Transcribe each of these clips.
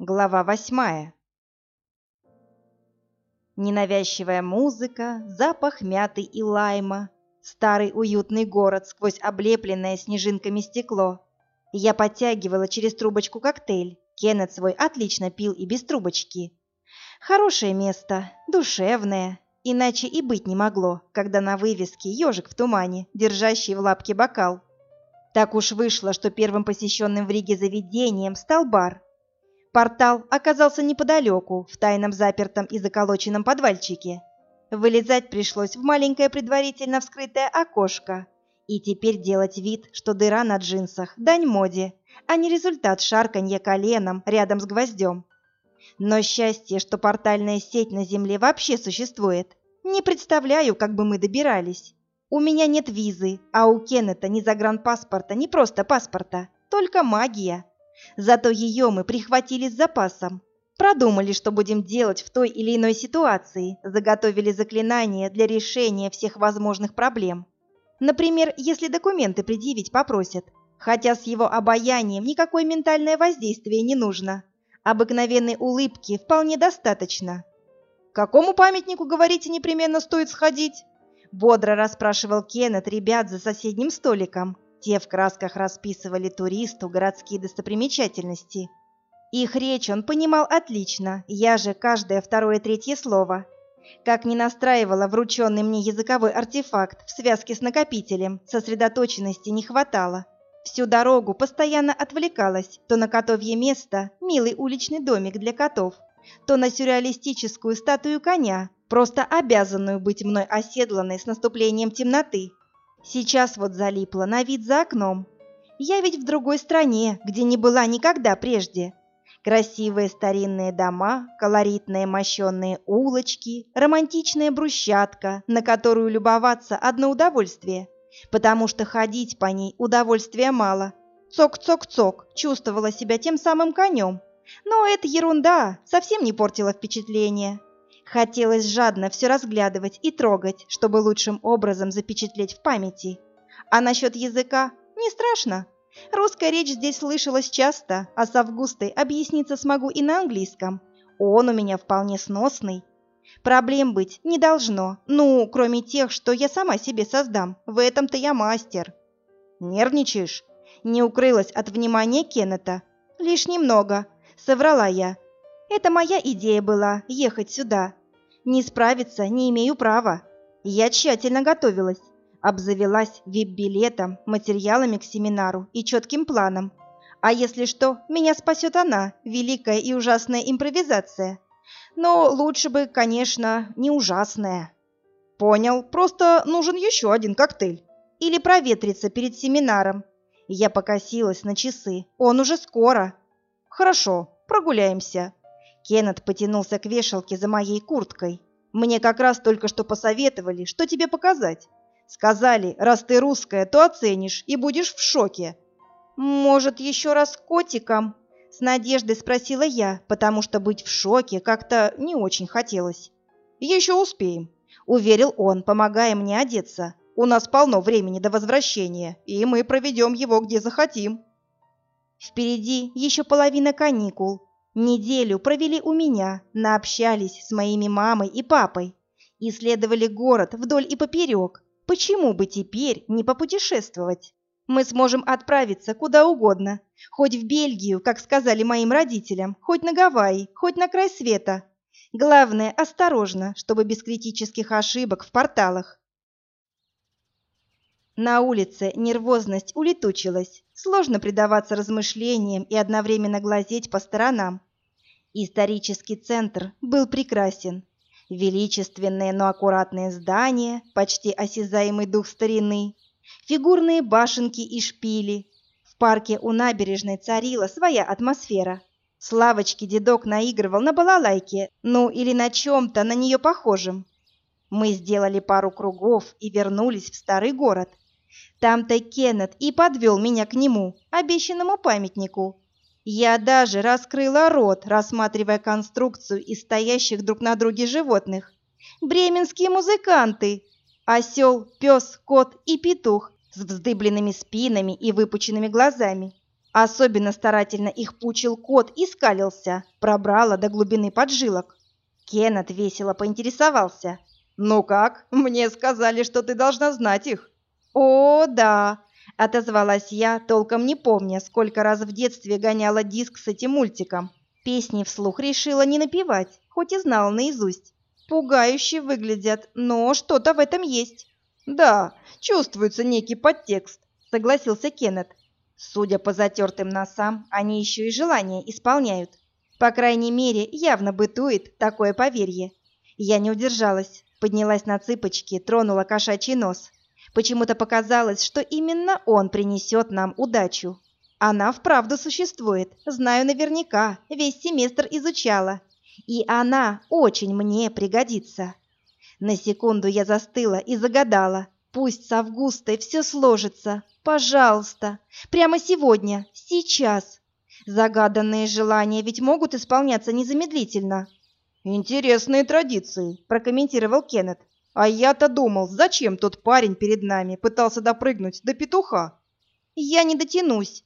Глава восьмая. Ненавязчивая музыка, запах мяты и лайма, старый уютный город сквозь облепленное снежинками стекло. Я подтягивала через трубочку коктейль. Кеннет свой отлично пил и без трубочки. Хорошее место, душевное, иначе и быть не могло, когда на вывеске ежик в тумане, держащий в лапке бокал. Так уж вышло, что первым посещенным в Риге заведением стал бар – Портал оказался неподалеку, в тайном запертом и заколоченном подвальчике. Вылезать пришлось в маленькое предварительно вскрытое окошко. И теперь делать вид, что дыра на джинсах – дань моде, а не результат шарканья коленом рядом с гвоздем. Но счастье, что портальная сеть на Земле вообще существует. Не представляю, как бы мы добирались. У меня нет визы, а у Кеннета ни загранпаспорта, ни просто паспорта, только магия. Зато ее мы прихватили с запасом. Продумали, что будем делать в той или иной ситуации, заготовили заклинания для решения всех возможных проблем. Например, если документы предъявить попросят, хотя с его обаянием никакое ментальное воздействие не нужно. Обыкновенной улыбки вполне достаточно. «К какому памятнику, говорите, непременно стоит сходить?» Бодро расспрашивал Кеннет ребят за соседним столиком. Те в красках расписывали туристу городские достопримечательности. Их речь он понимал отлично, я же каждое второе-третье слово. Как ни настраивала врученный мне языковой артефакт в связке с накопителем, сосредоточенности не хватало. Всю дорогу постоянно отвлекалась то на котовье место, милый уличный домик для котов, то на сюрреалистическую статую коня, просто обязанную быть мной оседланной с наступлением темноты. Сейчас вот залипла на вид за окном. Я ведь в другой стране, где не была никогда прежде. Красивые старинные дома, колоритные мощенные улочки, романтичная брусчатка, на которую любоваться одно удовольствие, потому что ходить по ней удовольствия мало. Цок-цок-цок, чувствовала себя тем самым конем. Но это ерунда, совсем не портила впечатление. Хотелось жадно все разглядывать и трогать, чтобы лучшим образом запечатлеть в памяти. А насчет языка не страшно. Русская речь здесь слышалась часто, а с Августой объясниться смогу и на английском. Он у меня вполне сносный. Проблем быть не должно, ну, кроме тех, что я сама себе создам. В этом-то я мастер. Нервничаешь? Не укрылась от внимания Кеннета. Лишь немного. Соврала я. Это моя идея была – ехать сюда. Не справиться не имею права. Я тщательно готовилась. Обзавелась вип-билетом, материалами к семинару и четким планом. А если что, меня спасет она, великая и ужасная импровизация. Но лучше бы, конечно, не ужасная. Понял, просто нужен еще один коктейль. Или проветриться перед семинаром. Я покосилась на часы. Он уже скоро. Хорошо, прогуляемся. Кеннет потянулся к вешалке за моей курткой. «Мне как раз только что посоветовали, что тебе показать. Сказали, раз ты русская, то оценишь и будешь в шоке». «Может, еще раз котиком?» С надеждой спросила я, потому что быть в шоке как-то не очень хотелось. «Еще успеем», — уверил он, помогая мне одеться. «У нас полно времени до возвращения, и мы проведем его где захотим». Впереди еще половина каникул, Неделю провели у меня, наобщались с моими мамой и папой, исследовали город вдоль и поперек. Почему бы теперь не попутешествовать? Мы сможем отправиться куда угодно, хоть в Бельгию, как сказали моим родителям, хоть на Гавайи, хоть на край света. Главное, осторожно, чтобы без критических ошибок в порталах. На улице нервозность улетучилась. Сложно предаваться размышлениям и одновременно глазеть по сторонам. Исторический центр был прекрасен. Величественные, но аккуратные здания, почти осязаемый дух старины, фигурные башенки и шпили. В парке у набережной царила своя атмосфера. С лавочки дедок наигрывал на балалайке, ну или на чем-то на нее похожем. Мы сделали пару кругов и вернулись в старый город. Там-то Кеннет и подвел меня к нему, обещанному памятнику, я даже раскрыла рот, рассматривая конструкцию из стоящих друг на друге животных. Бременские музыканты. Осел, пес, кот и петух с вздыбленными спинами и выпученными глазами. Особенно старательно их пучил кот и скалился, пробрало до глубины поджилок. Кеннет весело поинтересовался. «Ну как? Мне сказали, что ты должна знать их». «О, да!» — отозвалась я, толком не помня, сколько раз в детстве гоняла диск с этим мультиком. Песни вслух решила не напевать, хоть и знала наизусть. Пугающе выглядят, но что-то в этом есть. «Да, чувствуется некий подтекст», — согласился Кеннет. Судя по затертым носам, они еще и желания исполняют. По крайней мере, явно бытует такое поверье. Я не удержалась, поднялась на цыпочки, тронула кошачий нос. Почему-то показалось, что именно он принесет нам удачу. Она вправду существует, знаю наверняка, весь семестр изучала. И она очень мне пригодится. На секунду я застыла и загадала. Пусть с Августой все сложится. Пожалуйста. Прямо сегодня. Сейчас. Загаданные желания ведь могут исполняться незамедлительно. «Интересные традиции», – прокомментировал Кеннет. «А я-то думал, зачем тот парень перед нами пытался допрыгнуть до петуха?» «Я не дотянусь».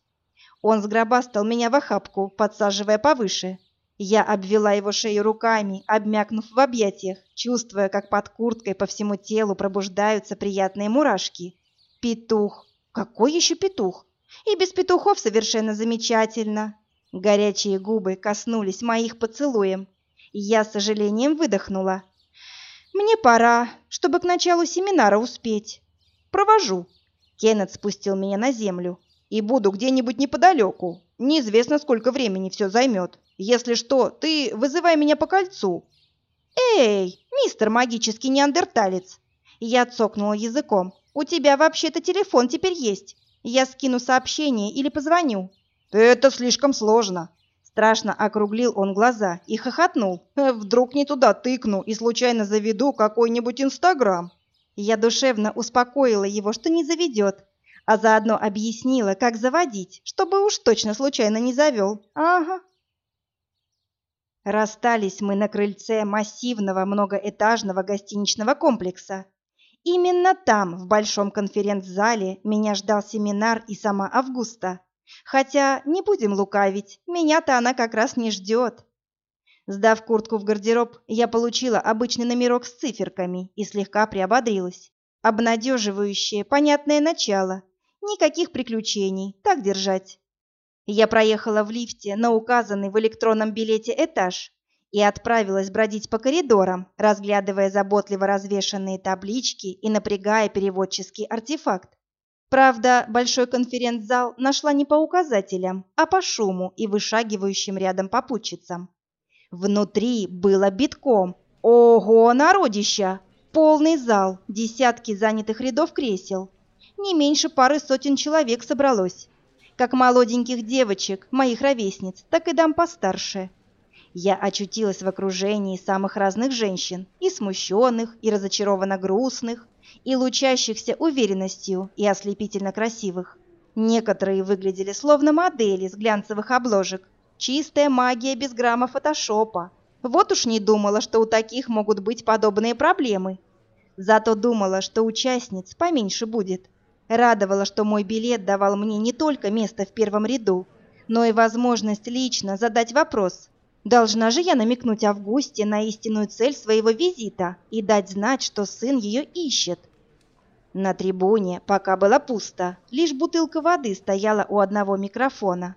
Он сгробастал меня в охапку, подсаживая повыше. Я обвела его шею руками, обмякнув в объятиях, чувствуя, как под курткой по всему телу пробуждаются приятные мурашки. Петух. Какой еще петух? И без петухов совершенно замечательно. Горячие губы коснулись моих поцелуем. Я с сожалением выдохнула. Мне пора, чтобы к началу семинара успеть. Провожу. Кеннет спустил меня на землю. И буду где-нибудь неподалеку. Неизвестно, сколько времени все займет. Если что, ты вызывай меня по кольцу». «Эй, мистер магический неандерталец!» Я цокнула языком. «У тебя вообще-то телефон теперь есть. Я скину сообщение или позвоню». «Это слишком сложно». Страшно округлил он глаза и хохотнул. «Э, «Вдруг не туда тыкну и случайно заведу какой-нибудь Инстаграм». Я душевно успокоила его, что не заведет, а заодно объяснила, как заводить, чтобы уж точно случайно не завел. Ага. Расстались мы на крыльце массивного многоэтажного гостиничного комплекса. Именно там, в большом конференц-зале, меня ждал семинар и сама Августа. Хотя, не будем лукавить, меня-то она как раз не ждет. Сдав куртку в гардероб, я получила обычный номерок с циферками и слегка приободрилась. Обнадеживающее, понятное начало. Никаких приключений, так держать. Я проехала в лифте на указанный в электронном билете этаж и отправилась бродить по коридорам, разглядывая заботливо развешанные таблички и напрягая переводческий артефакт. Правда, большой конференц-зал нашла не по указателям, а по шуму и вышагивающим рядом попутчицам. Внутри было битком. Ого, народища! Полный зал, десятки занятых рядов кресел. Не меньше пары сотен человек собралось как молоденьких девочек, моих ровесниц, так и дам постарше. Я очутилась в окружении самых разных женщин, и смущенных, и разочарованно грустных, и лучащихся уверенностью, и ослепительно красивых. Некоторые выглядели словно модели с глянцевых обложек. Чистая магия без грамма фотошопа. Вот уж не думала, что у таких могут быть подобные проблемы. Зато думала, что участниц поменьше будет. Радовало, что мой билет давал мне не только место в первом ряду, но и возможность лично задать вопрос. Должна же я намекнуть Августе на истинную цель своего визита и дать знать, что сын ее ищет. На трибуне пока было пусто, лишь бутылка воды стояла у одного микрофона.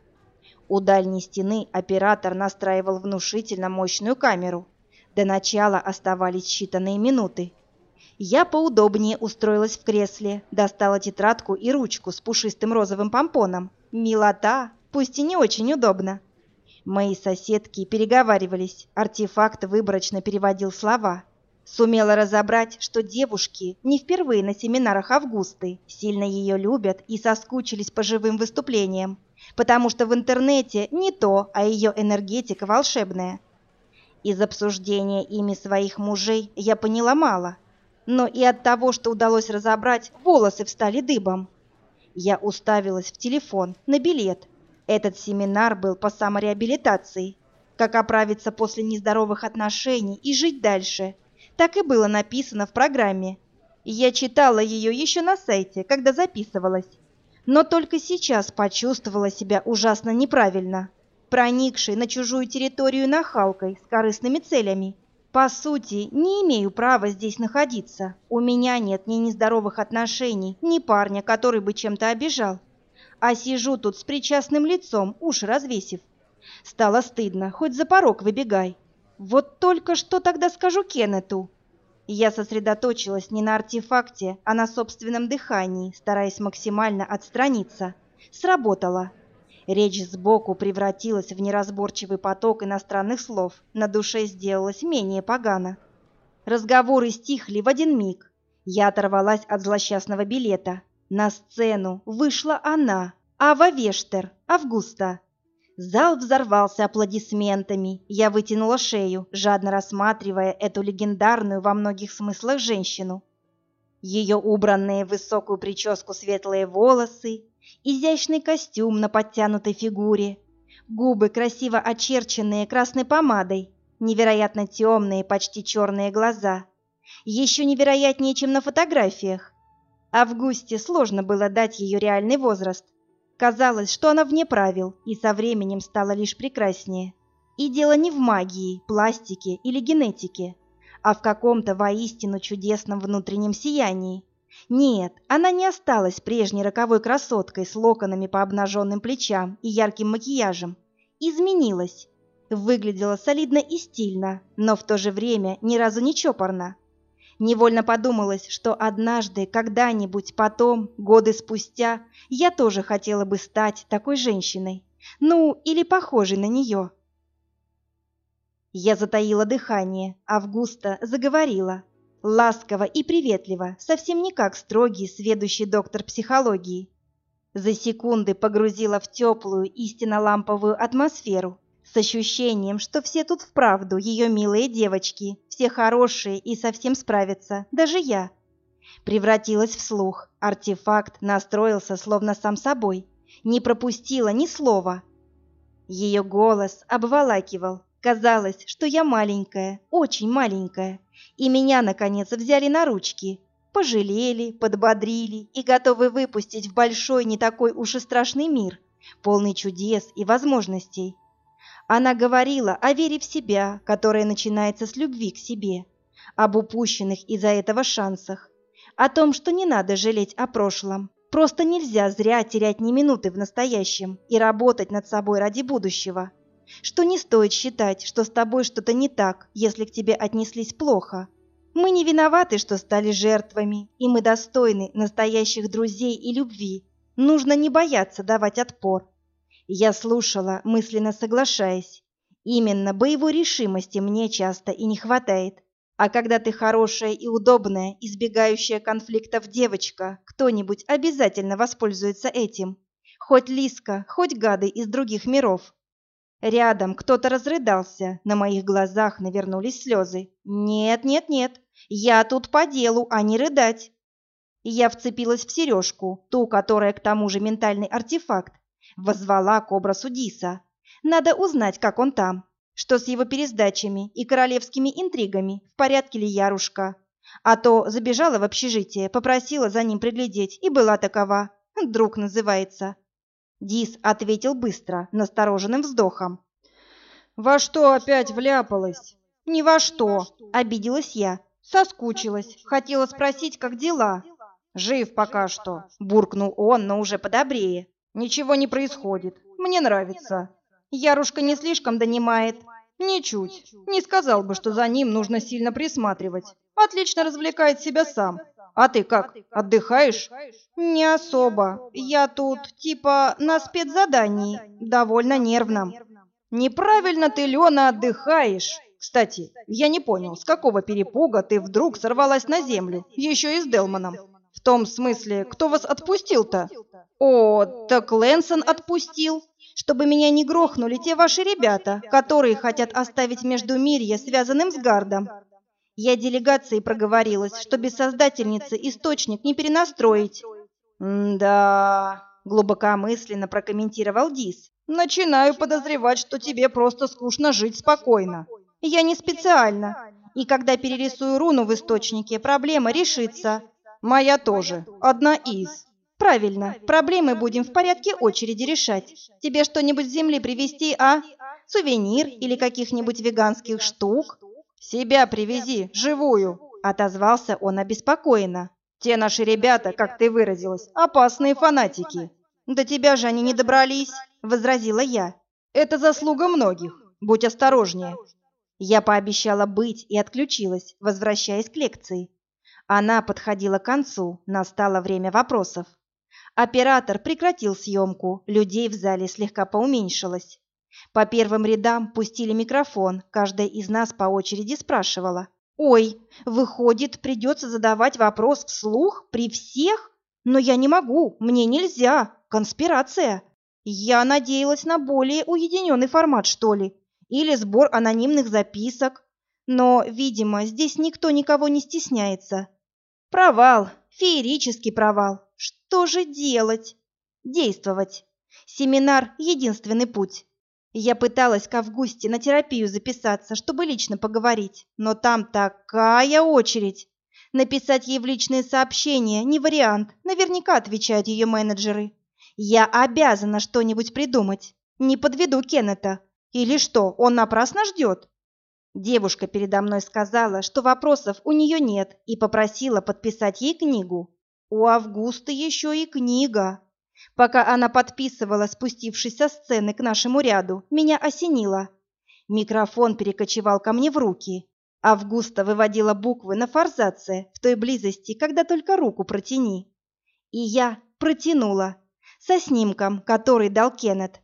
У дальней стены оператор настраивал внушительно мощную камеру. До начала оставались считанные минуты. Я поудобнее устроилась в кресле, достала тетрадку и ручку с пушистым розовым помпоном. Милота, пусть и не очень удобно. Мои соседки переговаривались, артефакт выборочно переводил слова. Сумела разобрать, что девушки не впервые на семинарах Августы сильно ее любят и соскучились по живым выступлениям, потому что в интернете не то, а ее энергетика волшебная. Из обсуждения ими своих мужей я поняла мало – но и от того, что удалось разобрать, волосы встали дыбом. Я уставилась в телефон, на билет. Этот семинар был по самореабилитации. Как оправиться после нездоровых отношений и жить дальше. Так и было написано в программе. Я читала ее еще на сайте, когда записывалась. Но только сейчас почувствовала себя ужасно неправильно, проникшей на чужую территорию нахалкой с корыстными целями. По сути, не имею права здесь находиться. У меня нет ни нездоровых отношений, ни парня, который бы чем-то обижал. А сижу тут с причастным лицом, уши развесив. Стало стыдно, хоть за порог выбегай. Вот только что тогда скажу Кеннету. Я сосредоточилась не на артефакте, а на собственном дыхании, стараясь максимально отстраниться. Сработало. Речь сбоку превратилась в неразборчивый поток иностранных слов, на душе сделалось менее погано. Разговоры стихли в один миг. Я оторвалась от злосчастного билета. На сцену вышла она, Ава Вештер, Августа. Зал взорвался аплодисментами. Я вытянула шею, жадно рассматривая эту легендарную во многих смыслах женщину. Ее убранные в высокую прическу светлые волосы, изящный костюм на подтянутой фигуре, губы красиво очерченные красной помадой, невероятно темные, почти черные глаза. Еще невероятнее, чем на фотографиях. Августе сложно было дать ее реальный возраст. Казалось, что она вне правил и со временем стала лишь прекраснее. И дело не в магии, пластике или генетике, а в каком-то воистину чудесном внутреннем сиянии. Нет, она не осталась прежней роковой красоткой с локонами по обнаженным плечам и ярким макияжем. Изменилась. Выглядела солидно и стильно, но в то же время ни разу не чопорно. Невольно подумалось, что однажды, когда-нибудь потом, годы спустя, я тоже хотела бы стать такой женщиной. Ну, или похожей на нее. Я затаила дыхание, Августа заговорила. Ласково и приветливо, совсем не как строгий, сведущий доктор психологии. За секунды погрузила в теплую, истинно ламповую атмосферу, с ощущением, что все тут вправду ее милые девочки, все хорошие и совсем справятся, даже я. Превратилась в слух, артефакт настроился словно сам собой, не пропустила ни слова. Ее голос обволакивал, казалось, что я маленькая, очень маленькая, и меня, наконец, взяли на ручки, пожалели, подбодрили и готовы выпустить в большой не такой уж и страшный мир, полный чудес и возможностей. Она говорила о вере в себя, которая начинается с любви к себе, об упущенных из-за этого шансах, о том, что не надо жалеть о прошлом. Просто нельзя зря терять ни минуты в настоящем и работать над собой ради будущего. Что не стоит считать, что с тобой что-то не так, если к тебе отнеслись плохо. Мы не виноваты, что стали жертвами, и мы достойны настоящих друзей и любви. Нужно не бояться давать отпор. Я слушала, мысленно соглашаясь. Именно боевой решимости мне часто и не хватает. А когда ты хорошая и удобная, избегающая конфликтов девочка, кто-нибудь обязательно воспользуется этим. Хоть Лиска, хоть гады из других миров. Рядом кто-то разрыдался, на моих глазах навернулись слезы. «Нет, нет, нет, я тут по делу, а не рыдать». Я вцепилась в сережку, ту, которая к тому же ментальный артефакт, Возвала к образу Диса. Надо узнать, как он там. Что с его пересдачами и королевскими интригами, в порядке ли Ярушка. А то забежала в общежитие, попросила за ним приглядеть, и была такова. Друг называется. Дис ответил быстро, настороженным вздохом. «Во что опять вляпалась?» «Ни во что», — обиделась я. Соскучилась, хотела спросить, как дела. «Жив пока что», — буркнул он, но уже подобрее. Ничего не происходит. Мне нравится. Ярушка не слишком донимает. Ничуть. Не сказал бы, что за ним нужно сильно присматривать. Отлично развлекает себя сам. А ты как, отдыхаешь? Не особо. Я тут, типа, на спецзадании, довольно нервном. Неправильно ты, Лена, отдыхаешь. Кстати, я не понял, с какого перепуга ты вдруг сорвалась на землю, еще и с Делманом? В том смысле, кто вас отпустил-то? О, так Лэнсон отпустил, чтобы меня не грохнули те ваши ребята, которые хотят оставить Междумирье связанным с Гардом. Я делегации проговорилась, что без создательницы источник не перенастроить. «Да...» — глубокомысленно прокомментировал Дис. «Начинаю подозревать, что тебе просто скучно жить спокойно». «Я не специально. И когда перерисую руну в источнике, проблема решится». «Моя тоже. Одна из». Правильно, проблемы будем в порядке очереди решать. Тебе что-нибудь с земли привезти, а? Сувенир или каких-нибудь веганских штук? Себя привези, живую, отозвался он обеспокоенно. Те наши ребята, как ты выразилась, опасные фанатики. До тебя же они не добрались, возразила я. Это заслуга многих. Будь осторожнее. Я пообещала быть и отключилась, возвращаясь к лекции. Она подходила к концу, настало время вопросов. Оператор прекратил съемку, людей в зале слегка поуменьшилось. По первым рядам пустили микрофон, каждая из нас по очереди спрашивала. «Ой, выходит, придется задавать вопрос вслух при всех? Но я не могу, мне нельзя, конспирация. Я надеялась на более уединенный формат, что ли, или сбор анонимных записок. Но, видимо, здесь никто никого не стесняется. Провал, феерический провал. Что же делать? Действовать. Семинар – единственный путь. Я пыталась к Августе на терапию записаться, чтобы лично поговорить, но там такая очередь. Написать ей в личные сообщения – не вариант, наверняка отвечают ее менеджеры. Я обязана что-нибудь придумать. Не подведу Кеннета. Или что, он напрасно ждет? Девушка передо мной сказала, что вопросов у нее нет, и попросила подписать ей книгу. У Августа еще и книга. Пока она подписывала, спустившись со сцены к нашему ряду, меня осенило. Микрофон перекочевал ко мне в руки. Августа выводила буквы на форзаце в той близости, когда только руку протяни. И я протянула. Со снимком, который дал Кеннет.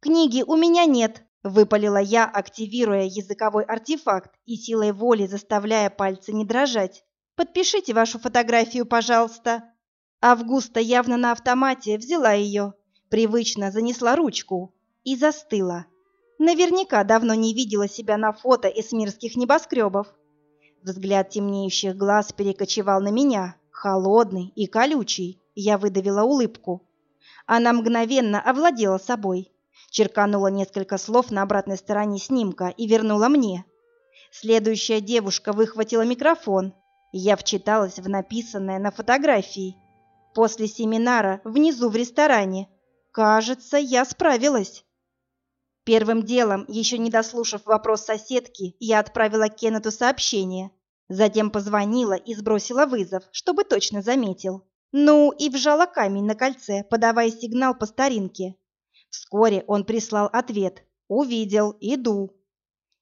«Книги у меня нет», — выпалила я, активируя языковой артефакт и силой воли заставляя пальцы не дрожать. Подпишите вашу фотографию, пожалуйста. Августа явно на автомате взяла ее, привычно занесла ручку и застыла. Наверняка давно не видела себя на фото эсмирских небоскребов. Взгляд темнеющих глаз перекочевал на меня, холодный и колючий. Я выдавила улыбку. Она мгновенно овладела собой, черканула несколько слов на обратной стороне снимка и вернула мне. Следующая девушка выхватила микрофон, я вчиталась в написанное на фотографии. После семинара внизу в ресторане. Кажется, я справилась. Первым делом, еще не дослушав вопрос соседки, я отправила Кеннету сообщение. Затем позвонила и сбросила вызов, чтобы точно заметил. Ну и вжала камень на кольце, подавая сигнал по старинке. Вскоре он прислал ответ. «Увидел, иду».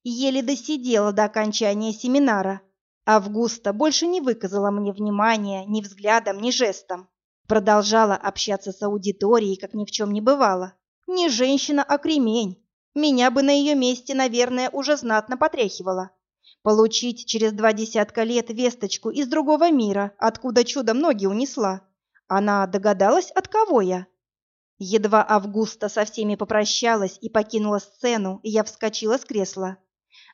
Еле досидела до окончания семинара, Августа больше не выказала мне внимания ни взглядом, ни жестом. Продолжала общаться с аудиторией, как ни в чем не бывало. Не женщина, а кремень. Меня бы на ее месте, наверное, уже знатно потряхивало. Получить через два десятка лет весточку из другого мира, откуда чудом ноги унесла. Она догадалась, от кого я? Едва Августа со всеми попрощалась и покинула сцену, я вскочила с кресла.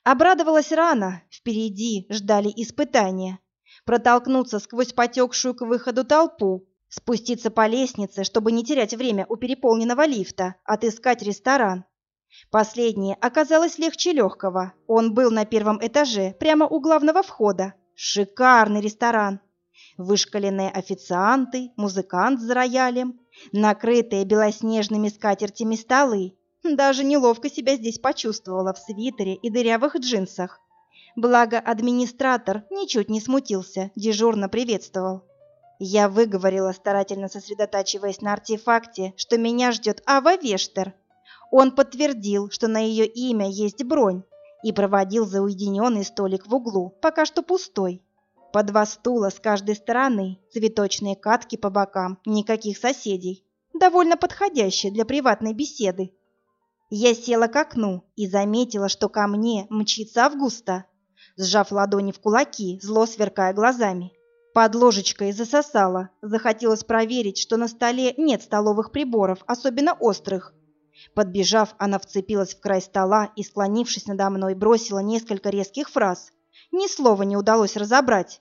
Обрадовалась рано, впереди ждали испытания. Протолкнуться сквозь потекшую к выходу толпу, спуститься по лестнице, чтобы не терять время у переполненного лифта, отыскать ресторан. Последнее оказалось легче легкого. Он был на первом этаже, прямо у главного входа. Шикарный ресторан. Вышкаленные официанты, музыкант с роялем, накрытые белоснежными скатертями столы, даже неловко себя здесь почувствовала в свитере и дырявых джинсах. Благо администратор ничуть не смутился, дежурно приветствовал. Я выговорила, старательно сосредотачиваясь на артефакте, что меня ждет Ава Вештер. Он подтвердил, что на ее имя есть бронь, и проводил за уединенный столик в углу, пока что пустой. По два стула с каждой стороны, цветочные катки по бокам, никаких соседей. Довольно подходящие для приватной беседы. Я села к окну и заметила, что ко мне мчится Августа, сжав ладони в кулаки, зло сверкая глазами. Под ложечкой засосала, захотелось проверить, что на столе нет столовых приборов, особенно острых. Подбежав, она вцепилась в край стола и, склонившись надо мной, бросила несколько резких фраз. Ни слова не удалось разобрать.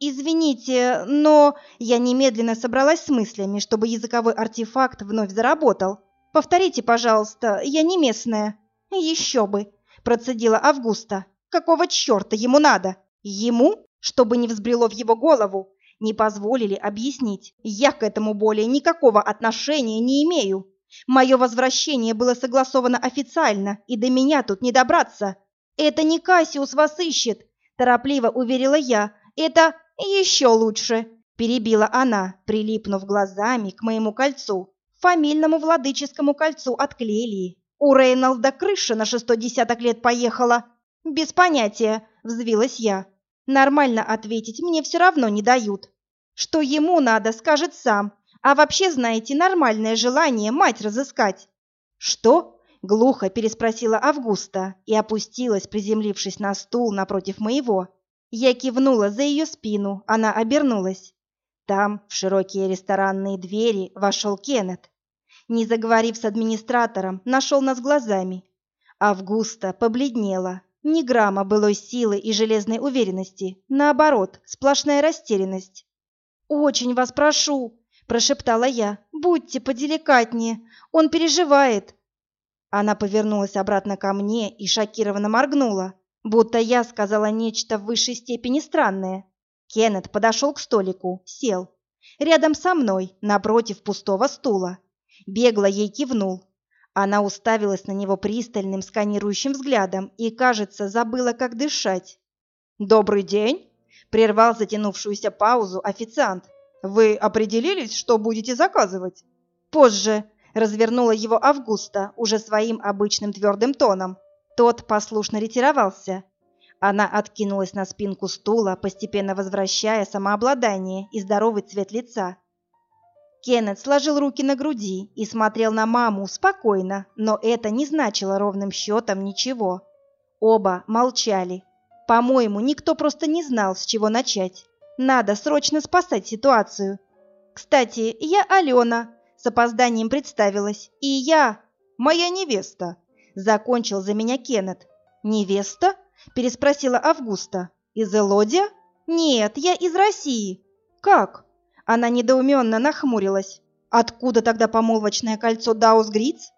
«Извините, но...» Я немедленно собралась с мыслями, чтобы языковой артефакт вновь заработал. Повторите, пожалуйста, я не местная. Еще бы, процедила Августа. Какого черта ему надо? Ему, чтобы не взбрело в его голову, не позволили объяснить. Я к этому более никакого отношения не имею. Мое возвращение было согласовано официально, и до меня тут не добраться. Это не Кассиус вас ищет, торопливо уверила я. Это еще лучше, перебила она, прилипнув глазами к моему кольцу, фамильному владыческому кольцу от Клелии. У Рейнолда крыша на шестой десяток лет поехала. Без понятия, взвилась я. Нормально ответить мне все равно не дают. Что ему надо, скажет сам. А вообще, знаете, нормальное желание мать разыскать. Что? Глухо переспросила Августа и опустилась, приземлившись на стул напротив моего. Я кивнула за ее спину, она обернулась. Там, в широкие ресторанные двери, вошел Кеннет. Не заговорив с администратором, нашел нас глазами. Августа побледнела, ни грамма былой силы и железной уверенности, наоборот, сплошная растерянность. «Очень вас прошу», – прошептала я, – «будьте поделикатнее, он переживает». Она повернулась обратно ко мне и шокированно моргнула, будто я сказала нечто в высшей степени странное. Кеннет подошел к столику, сел. Рядом со мной, напротив пустого стула. Бегло ей кивнул, она уставилась на него пристальным сканирующим взглядом и, кажется, забыла, как дышать. «Добрый день!» – прервал затянувшуюся паузу официант. «Вы определились, что будете заказывать?» «Позже», – развернула его Августа уже своим обычным твердым тоном. Тот послушно ретировался. Она откинулась на спинку стула, постепенно возвращая самообладание и здоровый цвет лица. Кеннет сложил руки на груди и смотрел на маму спокойно, но это не значило ровным счетом ничего. Оба молчали. По-моему, никто просто не знал, с чего начать. Надо срочно спасать ситуацию. Кстати, я Алена, с опозданием представилась. И я моя невеста, закончил за меня Кеннет. Невеста? переспросила Августа. Из Элодия? Нет, я из России. Как? Она недоуменно нахмурилась. Откуда тогда помолвочное кольцо Даус Гриц?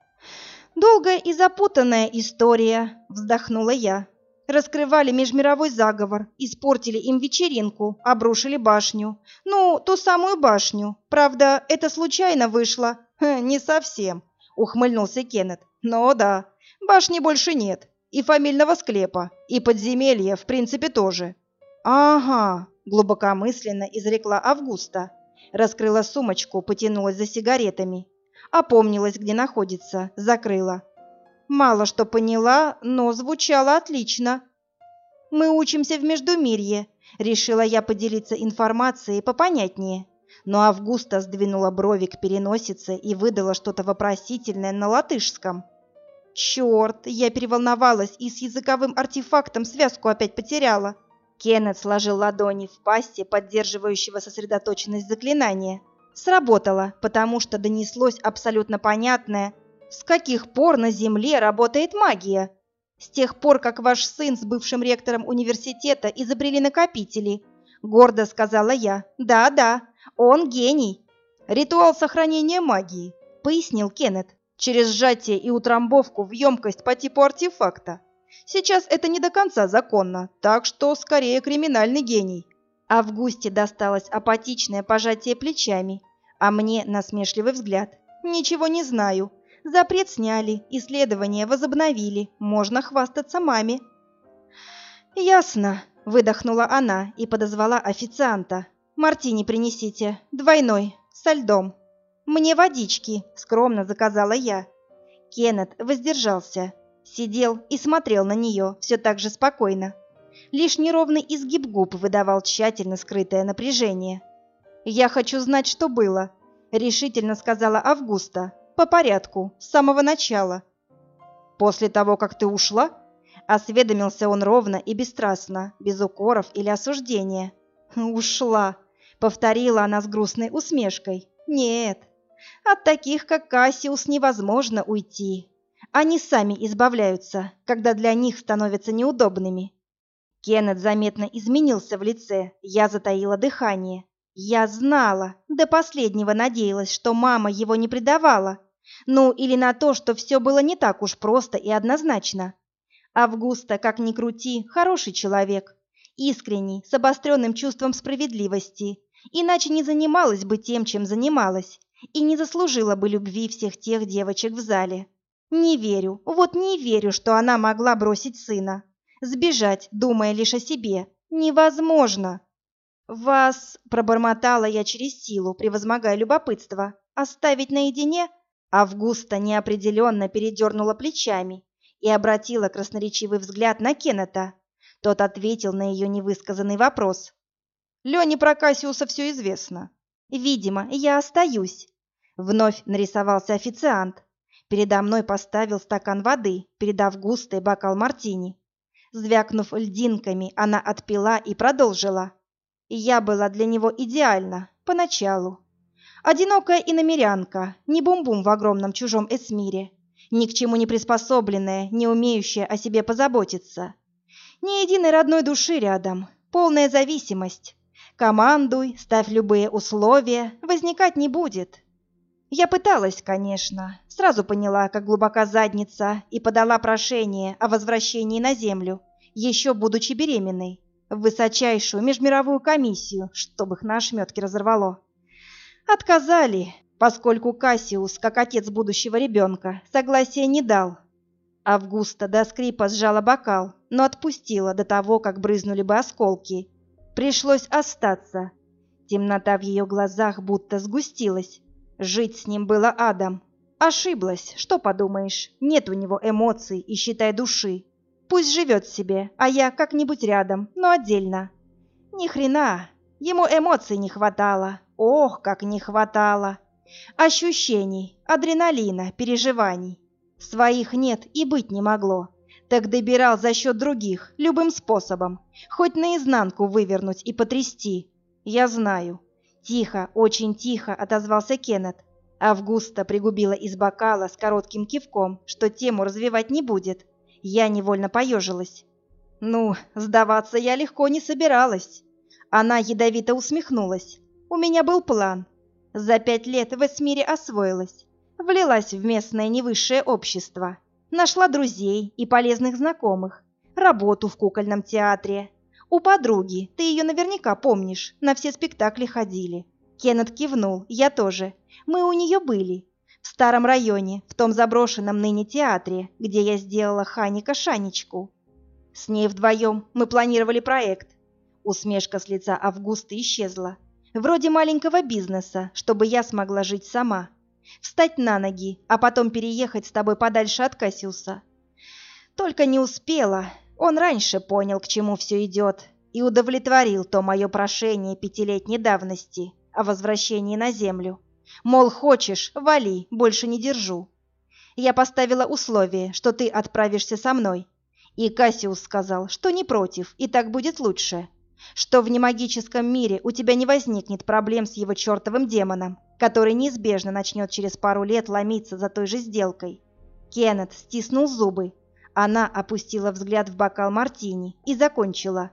Долгая и запутанная история, вздохнула я. Раскрывали межмировой заговор, испортили им вечеринку, обрушили башню. Ну, ту самую башню. Правда, это случайно вышло. не совсем, ухмыльнулся Кеннет. Но да, башни больше нет. И фамильного склепа, и подземелья, в принципе, тоже. Ага, глубокомысленно изрекла Августа раскрыла сумочку, потянулась за сигаретами. Опомнилась, где находится, закрыла. Мало что поняла, но звучало отлично. Мы учимся в Междумирье, решила я поделиться информацией попонятнее. Но Августа сдвинула брови к переносице и выдала что-то вопросительное на латышском. Черт, я переволновалась и с языковым артефактом связку опять потеряла. Кеннет сложил ладони в пасте, поддерживающего сосредоточенность заклинания. Сработало, потому что донеслось абсолютно понятное «С каких пор на Земле работает магия?» «С тех пор, как ваш сын с бывшим ректором университета изобрели накопители», — гордо сказала я. «Да-да, он гений». «Ритуал сохранения магии», — пояснил Кеннет, «через сжатие и утрамбовку в емкость по типу артефакта. Сейчас это не до конца законно, так что скорее криминальный гений. Августе досталось апатичное пожатие плечами, а мне насмешливый взгляд. Ничего не знаю. Запрет сняли, исследования возобновили, можно хвастаться маме. Ясно, выдохнула она и подозвала официанта. Мартини принесите, двойной, со льдом. Мне водички, скромно заказала я. Кеннет воздержался, Сидел и смотрел на нее все так же спокойно. Лишь неровный изгиб губ выдавал тщательно скрытое напряжение. «Я хочу знать, что было», — решительно сказала Августа. «По порядку, с самого начала». «После того, как ты ушла?» Осведомился он ровно и бесстрастно, без укоров или осуждения. «Ушла», — повторила она с грустной усмешкой. «Нет, от таких, как Кассиус, невозможно уйти. Они сами избавляются, когда для них становятся неудобными. Кеннет заметно изменился в лице. Я затаила дыхание. Я знала, до последнего надеялась, что мама его не предавала. Ну, или на то, что все было не так уж просто и однозначно. Августа, как ни крути, хороший человек. Искренний, с обостренным чувством справедливости. Иначе не занималась бы тем, чем занималась, и не заслужила бы любви всех тех девочек в зале. Не верю, вот не верю, что она могла бросить сына. Сбежать, думая лишь о себе. Невозможно. Вас, пробормотала я через силу, превозмогая любопытство, оставить наедине? Августа неопределенно передернула плечами и обратила красноречивый взгляд на Кеннета. Тот ответил на ее невысказанный вопрос. Лене про Кассиуса все известно. Видимо, я остаюсь. Вновь нарисовался официант. Передо мной поставил стакан воды, передав густый бокал мартини. Звякнув льдинками, она отпила и продолжила. Я была для него идеальна, поначалу. Одинокая иномерянка, не бум-бум в огромном чужом эсмире, ни к чему не приспособленная, не умеющая о себе позаботиться. Ни единой родной души рядом, полная зависимость. Командуй, ставь любые условия, возникать не будет. Я пыталась, конечно, сразу поняла, как глубока задница, и подала прошение о возвращении на Землю, еще будучи беременной, в высочайшую межмировую комиссию, чтобы их на ошметке разорвало. Отказали, поскольку Кассиус, как отец будущего ребенка, согласия не дал. Августа до скрипа сжала бокал, но отпустила до того, как брызнули бы осколки. Пришлось остаться. Темнота в ее глазах будто сгустилась. Жить с ним было адом. Ошиблась, что подумаешь, нет у него эмоций и, считай, души. Пусть живет себе, а я как-нибудь рядом, но отдельно. Ни хрена, ему эмоций не хватало. Ох, как не хватало. Ощущений, адреналина, переживаний. Своих нет и быть не могло. Так добирал за счет других, любым способом. Хоть наизнанку вывернуть и потрясти. Я знаю, Тихо, очень тихо отозвался Кеннет. Августа пригубила из бокала с коротким кивком, что тему развивать не будет. Я невольно поежилась. Ну, сдаваться я легко не собиралась. Она ядовито усмехнулась. У меня был план. За пять лет в Эсмире освоилась. Влилась в местное невысшее общество. Нашла друзей и полезных знакомых. Работу в кукольном театре. «У подруги, ты ее наверняка помнишь, на все спектакли ходили». Кеннет кивнул, я тоже. Мы у нее были. В старом районе, в том заброшенном ныне театре, где я сделала Ханика Шанечку. С ней вдвоем мы планировали проект. Усмешка с лица Августа исчезла. Вроде маленького бизнеса, чтобы я смогла жить сама. Встать на ноги, а потом переехать с тобой подальше от Кассиуса. Только не успела, он раньше понял, к чему все идет, и удовлетворил то мое прошение пятилетней давности о возвращении на землю. Мол, хочешь, вали, больше не держу. Я поставила условие, что ты отправишься со мной. И Кассиус сказал, что не против, и так будет лучше. Что в немагическом мире у тебя не возникнет проблем с его чертовым демоном, который неизбежно начнет через пару лет ломиться за той же сделкой. Кеннет стиснул зубы, она опустила взгляд в бокал мартини и закончила.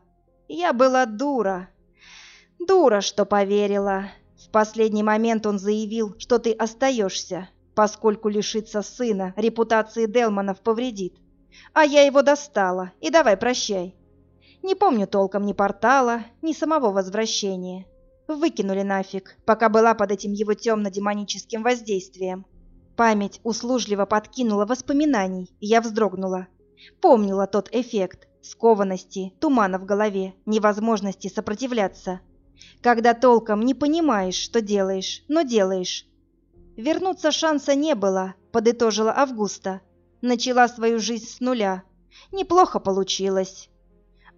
«Я была дура. Дура, что поверила. В последний момент он заявил, что ты остаешься, поскольку лишиться сына репутации Делманов повредит. А я его достала, и давай прощай. Не помню толком ни портала, ни самого возвращения. Выкинули нафиг, пока была под этим его темно-демоническим воздействием. Память услужливо подкинула воспоминаний, и я вздрогнула. Помнила тот эффект скованности, тумана в голове, невозможности сопротивляться. Когда толком не понимаешь, что делаешь, но делаешь. Вернуться шанса не было, подытожила Августа. Начала свою жизнь с нуля. Неплохо получилось.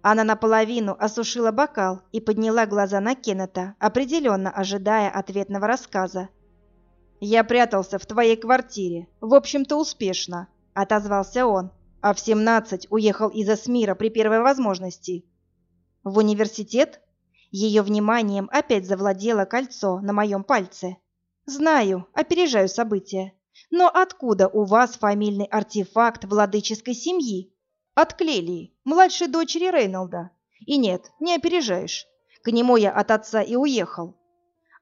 Она наполовину осушила бокал и подняла глаза на Кеннета, определенно ожидая ответного рассказа. «Я прятался в твоей квартире, в общем-то успешно», — отозвался он а в 17 уехал из Эсмира при первой возможности. В университет? Ее вниманием опять завладело кольцо на моем пальце. Знаю, опережаю события. Но откуда у вас фамильный артефакт владыческой семьи? От Клелии, младшей дочери Рейнолда. И нет, не опережаешь. К нему я от отца и уехал.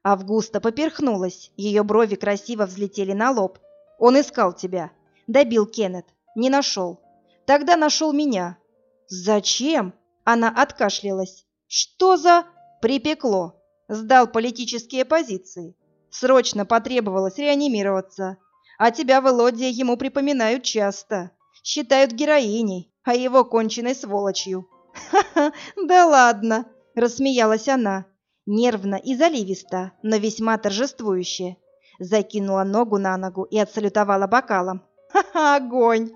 Августа поперхнулась, ее брови красиво взлетели на лоб. Он искал тебя. Добил Кеннет. Не нашел. Тогда нашел меня. Зачем? Она откашлялась. Что за... Припекло. Сдал политические позиции. Срочно потребовалось реанимироваться. А тебя, Володя, ему припоминают часто. Считают героиней, а его конченной сволочью. «Ха-ха, да ладно!» — рассмеялась она, нервно и заливисто, но весьма торжествующе. Закинула ногу на ногу и отсалютовала бокалом. «Ха-ха, огонь!»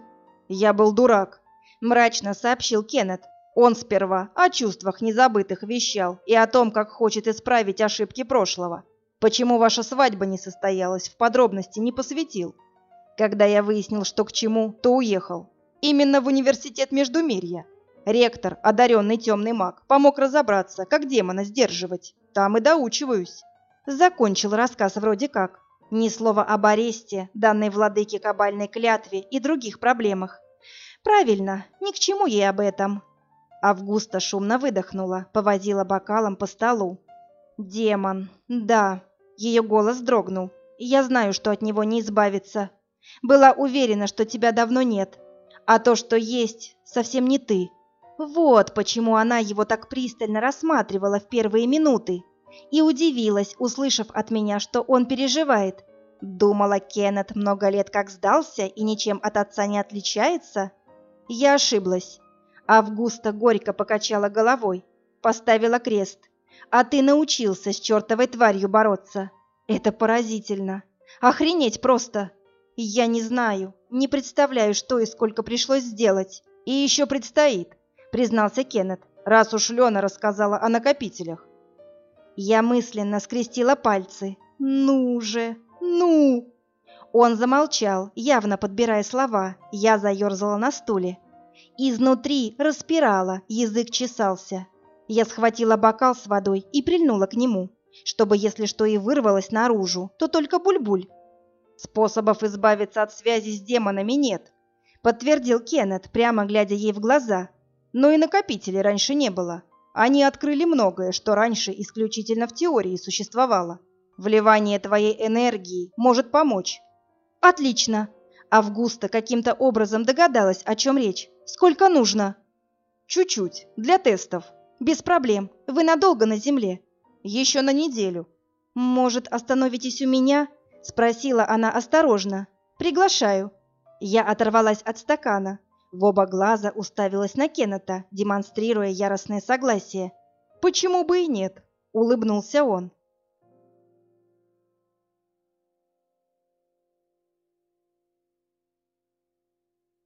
«Я был дурак», — мрачно сообщил Кеннет. Он сперва о чувствах незабытых вещал и о том, как хочет исправить ошибки прошлого. Почему ваша свадьба не состоялась, в подробности не посвятил. Когда я выяснил, что к чему, то уехал. Именно в университет Междумирья. Ректор, одаренный темный маг, помог разобраться, как демона сдерживать. Там и доучиваюсь. Закончил рассказ вроде как. Ни слова об аресте, данной владыке кабальной клятве и других проблемах. Правильно, ни к чему ей об этом. Августа шумно выдохнула, повозила бокалом по столу. «Демон, да». Ее голос дрогнул. «Я знаю, что от него не избавиться. Была уверена, что тебя давно нет. А то, что есть, совсем не ты. Вот почему она его так пристально рассматривала в первые минуты. И удивилась, услышав от меня, что он переживает. Думала, Кеннет много лет как сдался и ничем от отца не отличается. Я ошиблась. Августа горько покачала головой, поставила крест. А ты научился с чертовой тварью бороться. Это поразительно. Охренеть просто. Я не знаю, не представляю, что и сколько пришлось сделать. И еще предстоит, признался Кеннет, раз уж Лена рассказала о накопителях. Я мысленно скрестила пальцы. Ну же, ну! Он замолчал, явно подбирая слова. Я заерзала на стуле. Изнутри распирала, язык чесался. Я схватила бокал с водой и прильнула к нему, чтобы, если что и вырвалось наружу, то только буль-буль. Способов избавиться от связи с демонами нет, подтвердил Кеннет, прямо глядя ей в глаза. Но и накопителей раньше не было. Они открыли многое, что раньше исключительно в теории существовало. Вливание твоей энергии может помочь. Отлично. Августа каким-то образом догадалась, о чем речь. Сколько нужно? Чуть-чуть, для тестов. Без проблем. Вы надолго на земле? Еще на неделю. Может, остановитесь у меня? Спросила она осторожно. Приглашаю. Я оторвалась от стакана. В оба глаза уставилась на Кеннета, демонстрируя яростное согласие. «Почему бы и нет?» — улыбнулся он.